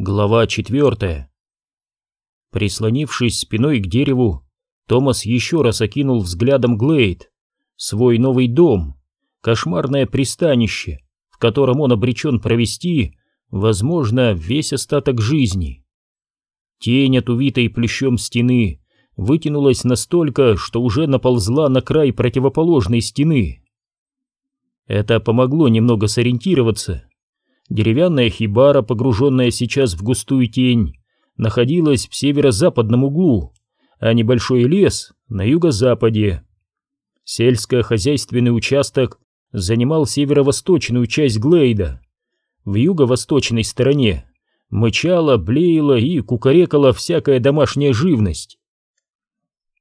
Глава четвертая. Прислонившись спиной к дереву, Томас еще раз окинул взглядом Глейд, свой новый дом, кошмарное пристанище, в котором он обречен провести, возможно, весь остаток жизни. Тень от увитой плющом стены вытянулась настолько, что уже наползла на край противоположной стены. Это помогло немного сориентироваться Деревянная хибара, погруженная сейчас в густую тень, находилась в северо-западном углу, а небольшой лес на юго-западе. Сельско-хозяйственный участок занимал северо-восточную часть Глейда. В юго-восточной стороне мычала, блеяла и кукарекала всякая домашняя живность.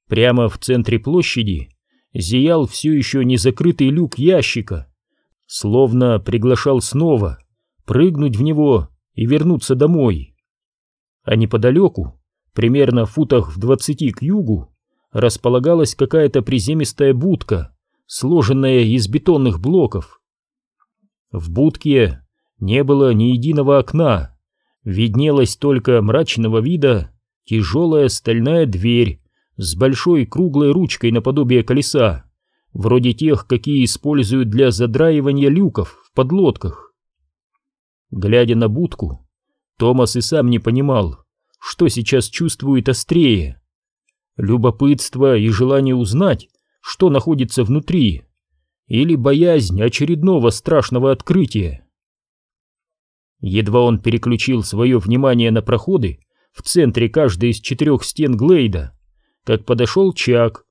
Прямо в центре площади зиял все еще незакрытый люк ящика, словно приглашал снова прыгнуть в него и вернуться домой. А неподалеку, примерно в футах в двадцати к югу, располагалась какая-то приземистая будка, сложенная из бетонных блоков. В будке не было ни единого окна, виднелась только мрачного вида тяжелая стальная дверь с большой круглой ручкой наподобие колеса, вроде тех, какие используют для задраивания люков в подлодках. Глядя на будку, Томас и сам не понимал, что сейчас чувствует острее. Любопытство и желание узнать, что находится внутри, или боязнь очередного страшного открытия. Едва он переключил свое внимание на проходы в центре каждой из четырех стен Глейда, как подошел Чак,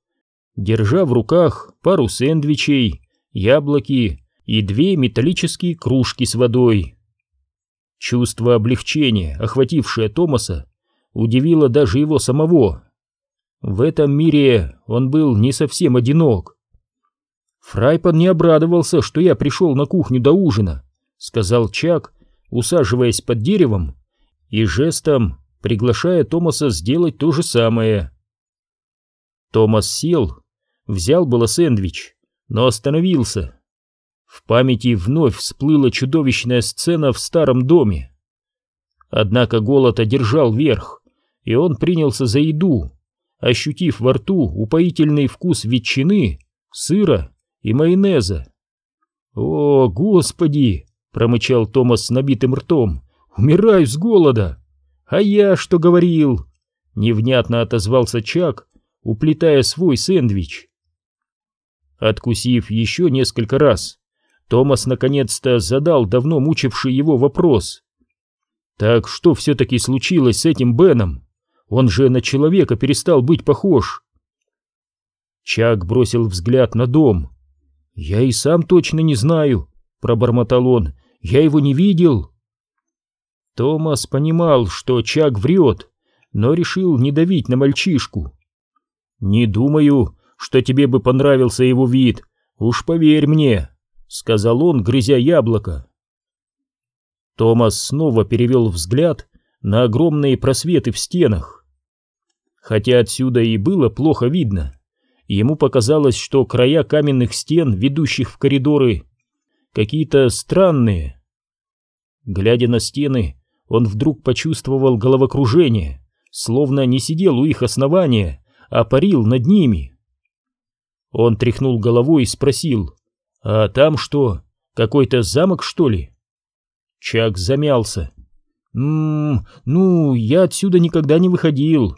держа в руках пару сэндвичей, яблоки и две металлические кружки с водой. Чувство облегчения, охватившее Томаса, удивило даже его самого. В этом мире он был не совсем одинок. «Фрайпан не обрадовался, что я пришел на кухню до ужина», — сказал Чак, усаживаясь под деревом и жестом приглашая Томаса сделать то же самое. Томас сел, взял было сэндвич, но остановился. В памяти вновь всплыла чудовищная сцена в старом доме. Однако голод одержал верх, и он принялся за еду, ощутив во рту упоительный вкус ветчины, сыра и майонеза. «О, Господи!» — промычал Томас с набитым ртом. «Умираю с голода!» «А я что говорил?» — невнятно отозвался Чак, уплетая свой сэндвич. Откусив еще несколько раз, Томас наконец-то задал давно мучивший его вопрос. Так что все-таки случилось с этим Беном? Он же на человека перестал быть похож. Чак бросил взгляд на дом. «Я и сам точно не знаю», — пробормотал он. «Я его не видел». Томас понимал, что Чак врет, но решил не давить на мальчишку. «Не думаю, что тебе бы понравился его вид, уж поверь мне», — сказал он, грызя яблоко. Томас снова перевел взгляд на огромные просветы в стенах. Хотя отсюда и было плохо видно, ему показалось, что края каменных стен, ведущих в коридоры, какие-то странные. Глядя на стены, он вдруг почувствовал головокружение, словно не сидел у их основания, а парил над ними. Он тряхнул головой и спросил, «А там что, какой-то замок, что ли?» Чак замялся. «Ммм, ну, я отсюда никогда не выходил».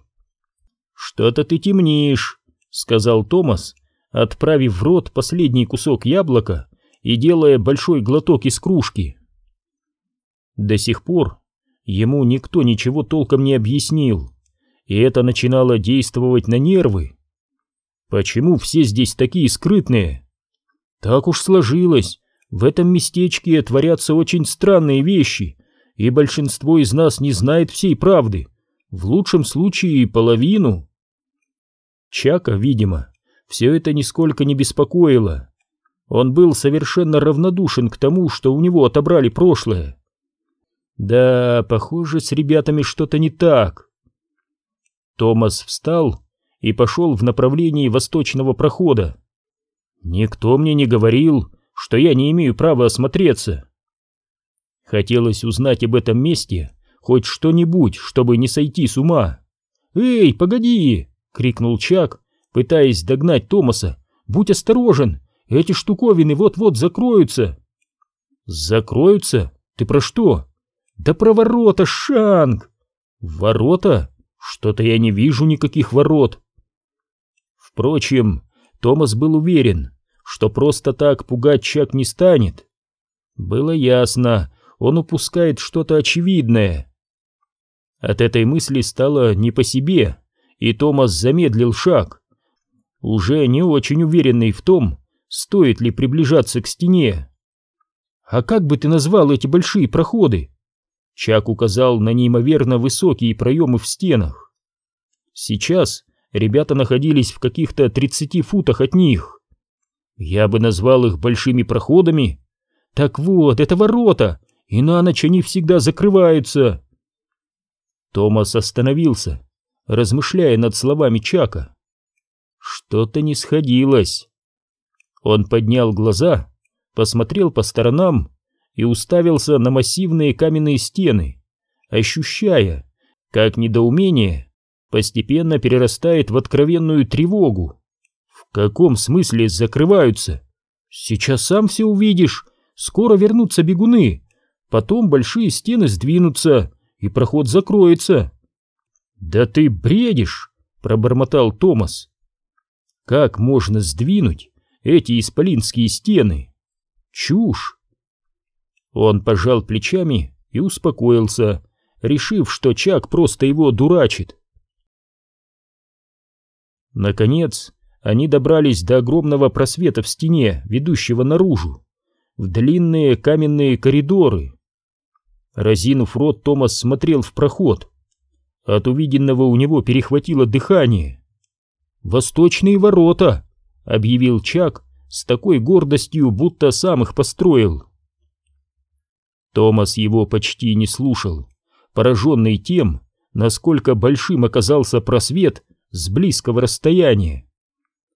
«Что-то ты темнишь», — сказал Томас, отправив в рот последний кусок яблока и делая большой глоток из кружки. До сих пор ему никто ничего толком не объяснил, и это начинало действовать на нервы. Почему все здесь такие скрытные? Так уж сложилось. В этом местечке творятся очень странные вещи, и большинство из нас не знает всей правды. В лучшем случае половину. Чака, видимо, все это нисколько не беспокоило. Он был совершенно равнодушен к тому, что у него отобрали прошлое. Да, похоже, с ребятами что-то не так. Томас встал и пошел в направлении восточного прохода. Никто мне не говорил, что я не имею права осмотреться. Хотелось узнать об этом месте хоть что-нибудь, чтобы не сойти с ума. «Эй, погоди!» — крикнул Чак, пытаясь догнать Томаса. «Будь осторожен! Эти штуковины вот-вот закроются!» «Закроются? Ты про что?» «Да про ворота, Шанг!» «Ворота? Что-то я не вижу никаких ворот!» Впрочем, Томас был уверен, что просто так пугать Чак не станет. Было ясно, он упускает что-то очевидное. От этой мысли стало не по себе, и Томас замедлил шаг, уже не очень уверенный в том, стоит ли приближаться к стене. «А как бы ты назвал эти большие проходы?» Чак указал на неимоверно высокие проемы в стенах. Сейчас ребята находились в каких-то 30 футах от них. Я бы назвал их большими проходами. Так вот, это ворота, и на ночь они всегда закрываются. Томас остановился, размышляя над словами Чака. Что-то не сходилось. Он поднял глаза, посмотрел по сторонам и уставился на массивные каменные стены, ощущая, как недоумение постепенно перерастает в откровенную тревогу. В каком смысле закрываются? Сейчас сам все увидишь. Скоро вернутся бегуны. Потом большие стены сдвинутся, и проход закроется. Да ты бредишь, пробормотал Томас. Как можно сдвинуть эти исполинские стены? Чушь. Он пожал плечами и успокоился, решив, что Чак просто его дурачит. Наконец, они добрались до огромного просвета в стене, ведущего наружу, в длинные каменные коридоры. Разинув рот, Томас смотрел в проход. От увиденного у него перехватило дыхание. «Восточные ворота!» — объявил Чак с такой гордостью, будто сам их построил. Томас его почти не слушал, пораженный тем, насколько большим оказался просвет с близкого расстояния.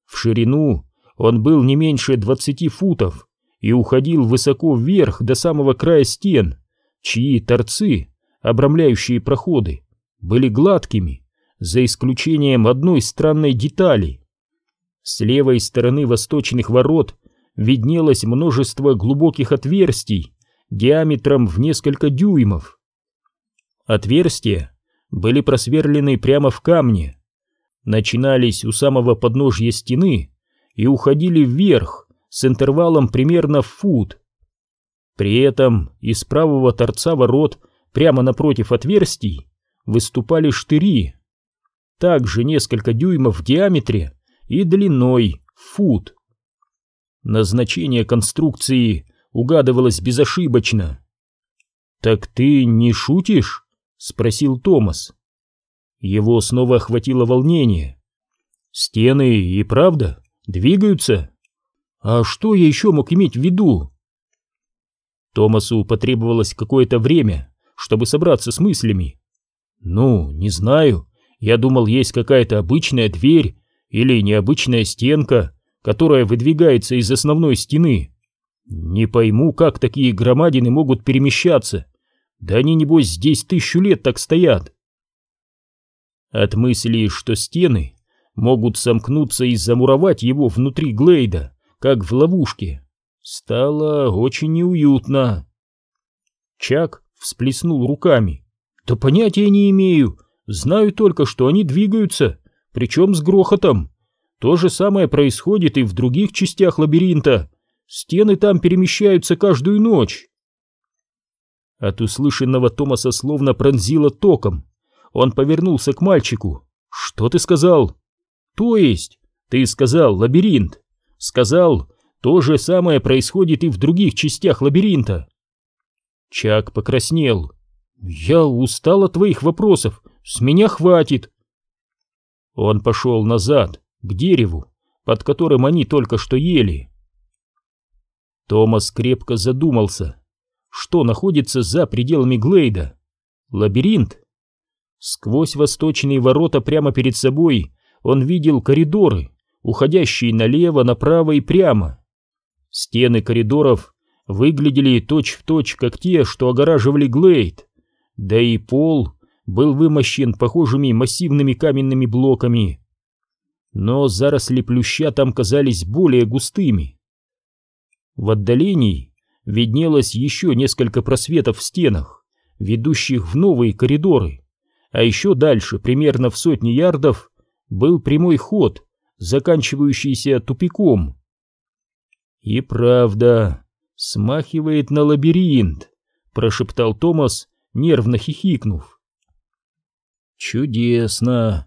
В ширину он был не меньше двадцати футов и уходил высоко вверх до самого края стен, чьи торцы, обрамляющие проходы, были гладкими, за исключением одной странной детали. С левой стороны восточных ворот виднелось множество глубоких отверстий диаметром в несколько дюймов. Отверстия были просверлены прямо в камне, начинались у самого подножья стены и уходили вверх с интервалом примерно в фут. При этом из правого торца ворот прямо напротив отверстий выступали штыри, также несколько дюймов в диаметре и длиной в фут. Назначение конструкции угадывалось безошибочно. «Так ты не шутишь?» — спросил Томас. Его снова охватило волнение. «Стены и правда двигаются? А что я еще мог иметь в виду?» Томасу потребовалось какое-то время, чтобы собраться с мыслями. «Ну, не знаю. Я думал, есть какая-то обычная дверь или необычная стенка, которая выдвигается из основной стены. Не пойму, как такие громадины могут перемещаться. Да они, небось, здесь тысячу лет так стоят». От мысли, что стены могут сомкнуться и замуровать его внутри Глейда, как в ловушке, стало очень неуютно. Чак всплеснул руками. «Да понятия не имею. Знаю только, что они двигаются, причем с грохотом. То же самое происходит и в других частях лабиринта. Стены там перемещаются каждую ночь». От услышанного Томаса словно пронзило током. Он повернулся к мальчику. «Что ты сказал?» «То есть? Ты сказал лабиринт. Сказал, то же самое происходит и в других частях лабиринта». Чак покраснел. «Я устал от твоих вопросов. С меня хватит». Он пошел назад, к дереву, под которым они только что ели. Томас крепко задумался. Что находится за пределами Глейда? Лабиринт? Сквозь восточные ворота прямо перед собой он видел коридоры, уходящие налево, направо и прямо. Стены коридоров выглядели точь-в-точь, точь, как те, что огораживали Глейд, да и пол был вымощен похожими массивными каменными блоками. Но заросли плюща там казались более густыми. В отдалении виднелось еще несколько просветов в стенах, ведущих в новые коридоры, а еще дальше, примерно в сотни ярдов, был прямой ход, заканчивающийся тупиком. И правда, смахивает на лабиринт, прошептал Томас, нервно хихикнув. Чудесно.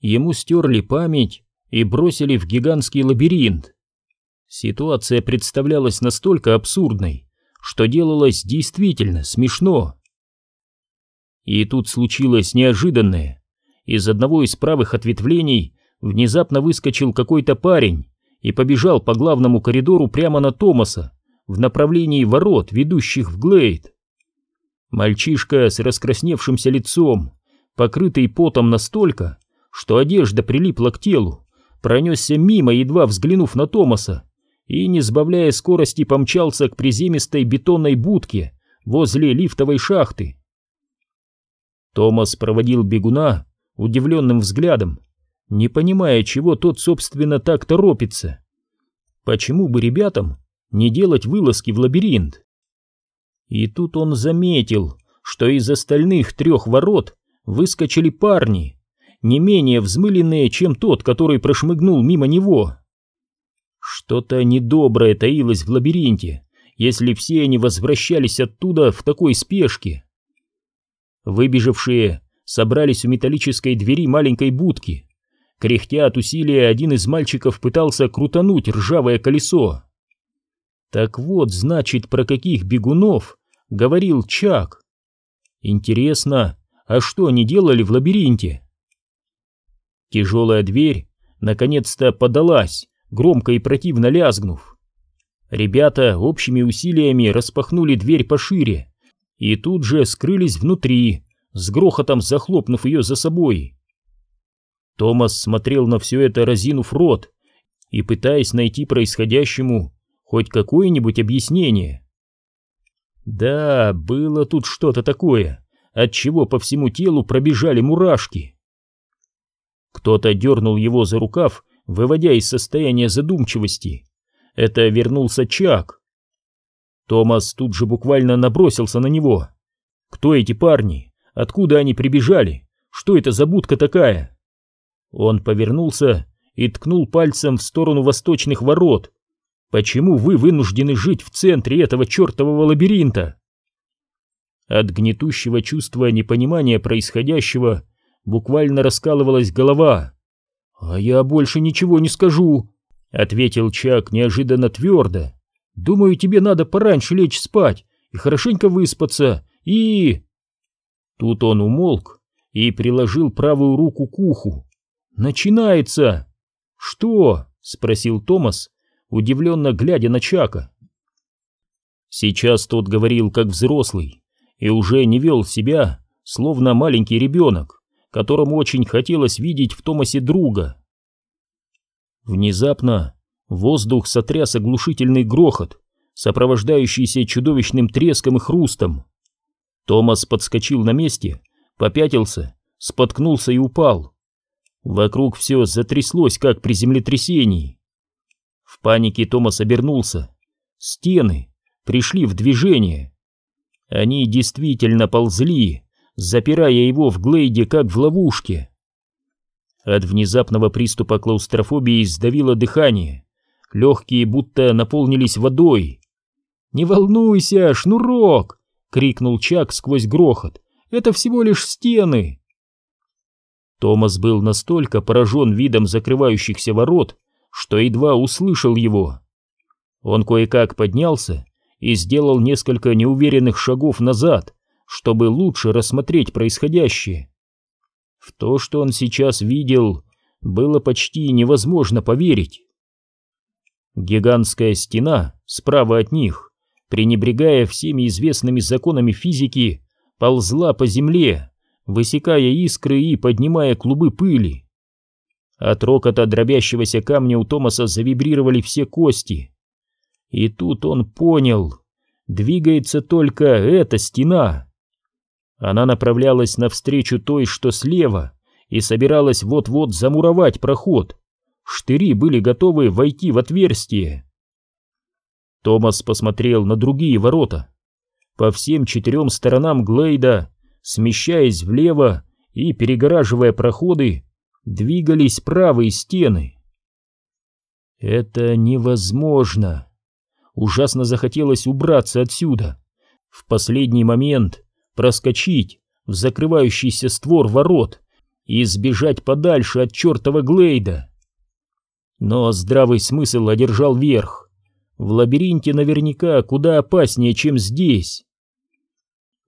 Ему стерли память и бросили в гигантский лабиринт. Ситуация представлялась настолько абсурдной, что делалось действительно смешно. И тут случилось неожиданное. Из одного из правых ответвлений внезапно выскочил какой-то парень и побежал по главному коридору прямо на Томаса в направлении ворот, ведущих в Глейд. Мальчишка с раскрасневшимся лицом, покрытый потом настолько, что одежда прилипла к телу, пронесся мимо, едва взглянув на Томаса, и, не сбавляя скорости, помчался к приземистой бетонной будке возле лифтовой шахты. Томас проводил бегуна удивленным взглядом, не понимая, чего тот, собственно, так торопится. Почему бы ребятам не делать вылазки в лабиринт? И тут он заметил, что из остальных трех ворот выскочили парни, не менее взмыленные, чем тот, который прошмыгнул мимо него. Что-то недоброе таилось в лабиринте, если все они возвращались оттуда в такой спешке. Выбежавшие собрались у металлической двери маленькой будки. Кряхтя от усилия, один из мальчиков пытался крутануть ржавое колесо. Так вот, значит, про каких бегунов говорил Чак. Интересно, а что они делали в лабиринте? Тяжелая дверь наконец-то подалась, громко и противно лязгнув. Ребята общими усилиями распахнули дверь пошире и тут же скрылись внутри, с грохотом захлопнув ее за собой. Томас смотрел на все это, разинув рот, и пытаясь найти происходящему хоть какое-нибудь объяснение. Да, было тут что-то такое, от чего по всему телу пробежали мурашки. Кто-то дернул его за рукав, выводя из состояния задумчивости. Это вернулся Чак. Томас тут же буквально набросился на него. Кто эти парни? Откуда они прибежали? Что это за будка такая? Он повернулся и ткнул пальцем в сторону восточных ворот. Почему вы вынуждены жить в центре этого чертового лабиринта? От гнетущего чувства непонимания происходящего буквально раскалывалась голова. «А я больше ничего не скажу», — ответил Чак неожиданно твердо. «Думаю, тебе надо пораньше лечь спать и хорошенько выспаться, и...» Тут он умолк и приложил правую руку к уху. «Начинается!» «Что?» — спросил Томас, удивленно глядя на Чака. Сейчас тот говорил как взрослый и уже не вел себя, словно маленький ребенок, которому очень хотелось видеть в Томасе друга. Внезапно воздух сотряс оглушительный грохот, сопровождающийся чудовищным треском и хрустом. Томас подскочил на месте, попятился, споткнулся и упал. Вокруг все затряслось, как при землетрясении. В панике Томас обернулся. Стены пришли в движение. Они действительно ползли, запирая его в глейде, как в ловушке. От внезапного приступа клаустрофобии сдавило дыхание. Легкие будто наполнились водой. «Не волнуйся, шнурок!» — крикнул Чак сквозь грохот. «Это всего лишь стены!» Томас был настолько поражен видом закрывающихся ворот, что едва услышал его. Он кое-как поднялся и сделал несколько неуверенных шагов назад, чтобы лучше рассмотреть происходящее. В то, что он сейчас видел, было почти невозможно поверить. Гигантская стена справа от них пренебрегая всеми известными законами физики, ползла по земле, высекая искры и поднимая клубы пыли. От рокота дробящегося камня у Томаса завибрировали все кости. И тут он понял, двигается только эта стена. Она направлялась навстречу той, что слева, и собиралась вот-вот замуровать проход. Штыри были готовы войти в отверстие. Томас посмотрел на другие ворота. По всем четырем сторонам Глейда, смещаясь влево и перегораживая проходы, двигались правые стены. Это невозможно. Ужасно захотелось убраться отсюда. В последний момент проскочить в закрывающийся створ ворот и сбежать подальше от чертова Глейда. Но здравый смысл одержал верх. В лабиринте наверняка куда опаснее, чем здесь.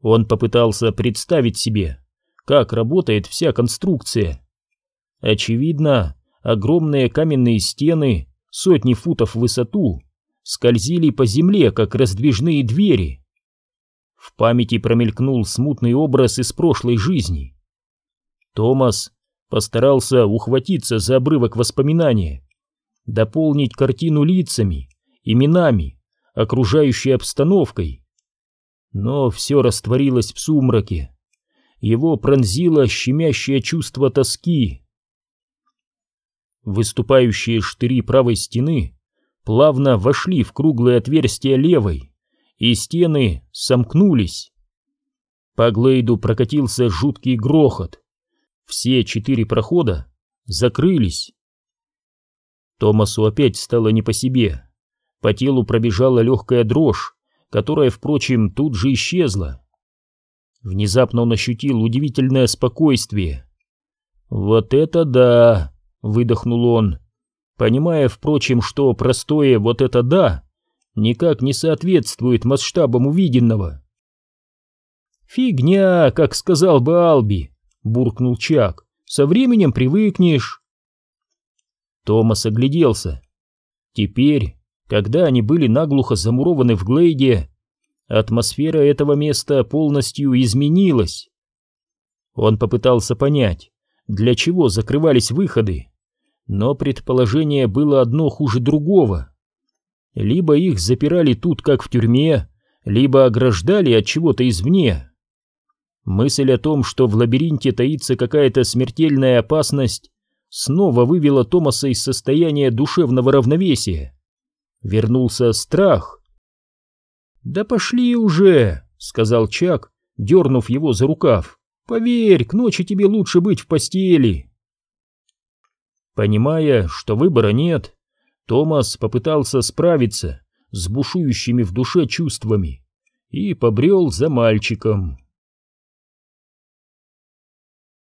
Он попытался представить себе, как работает вся конструкция. Очевидно, огромные каменные стены, сотни футов в высоту, скользили по земле, как раздвижные двери. В памяти промелькнул смутный образ из прошлой жизни. Томас постарался ухватиться за обрывок воспоминания, дополнить картину лицами, именами, окружающей обстановкой. Но все растворилось в сумраке. Его пронзило щемящее чувство тоски. Выступающие штыри правой стены плавно вошли в круглое отверстие левой, и стены сомкнулись. По Глейду прокатился жуткий грохот. Все четыре прохода закрылись. Томасу опять стало не по себе. По телу пробежала легкая дрожь, которая, впрочем, тут же исчезла. Внезапно он ощутил удивительное спокойствие. «Вот это да!» — выдохнул он, понимая, впрочем, что простое «вот это да» никак не соответствует масштабам увиденного. «Фигня, как сказал бы Алби», — буркнул Чак, — «со временем привыкнешь». Томас огляделся. Теперь когда они были наглухо замурованы в Глейде, атмосфера этого места полностью изменилась. Он попытался понять, для чего закрывались выходы, но предположение было одно хуже другого. Либо их запирали тут, как в тюрьме, либо ограждали от чего-то извне. Мысль о том, что в лабиринте таится какая-то смертельная опасность, снова вывела Томаса из состояния душевного равновесия. Вернулся страх. «Да пошли уже!» — сказал Чак, дернув его за рукав. «Поверь, к ночи тебе лучше быть в постели!» Понимая, что выбора нет, Томас попытался справиться с бушующими в душе чувствами и побрел за мальчиком.